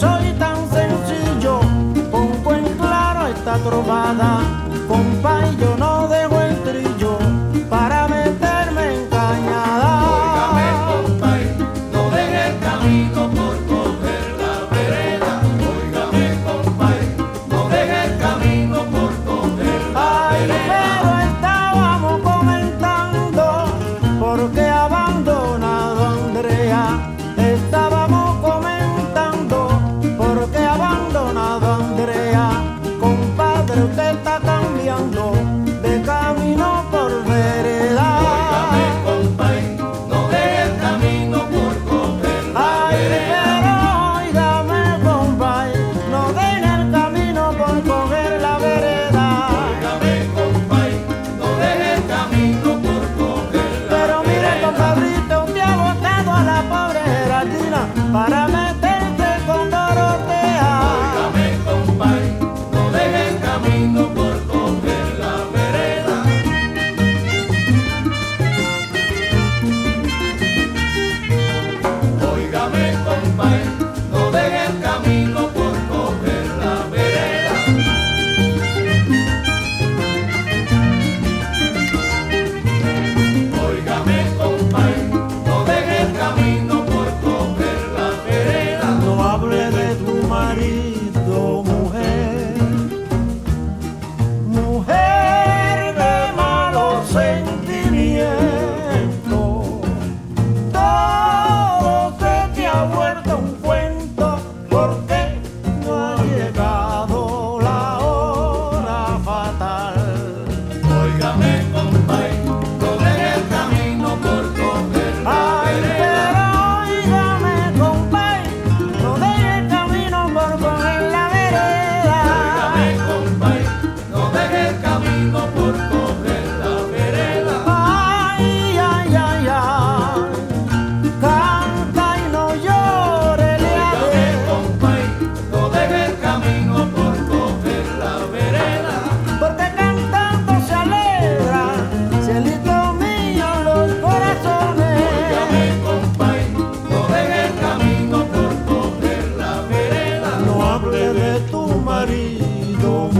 soy tan sencillo, pongo en claro esta trovada, compañero. Para marido,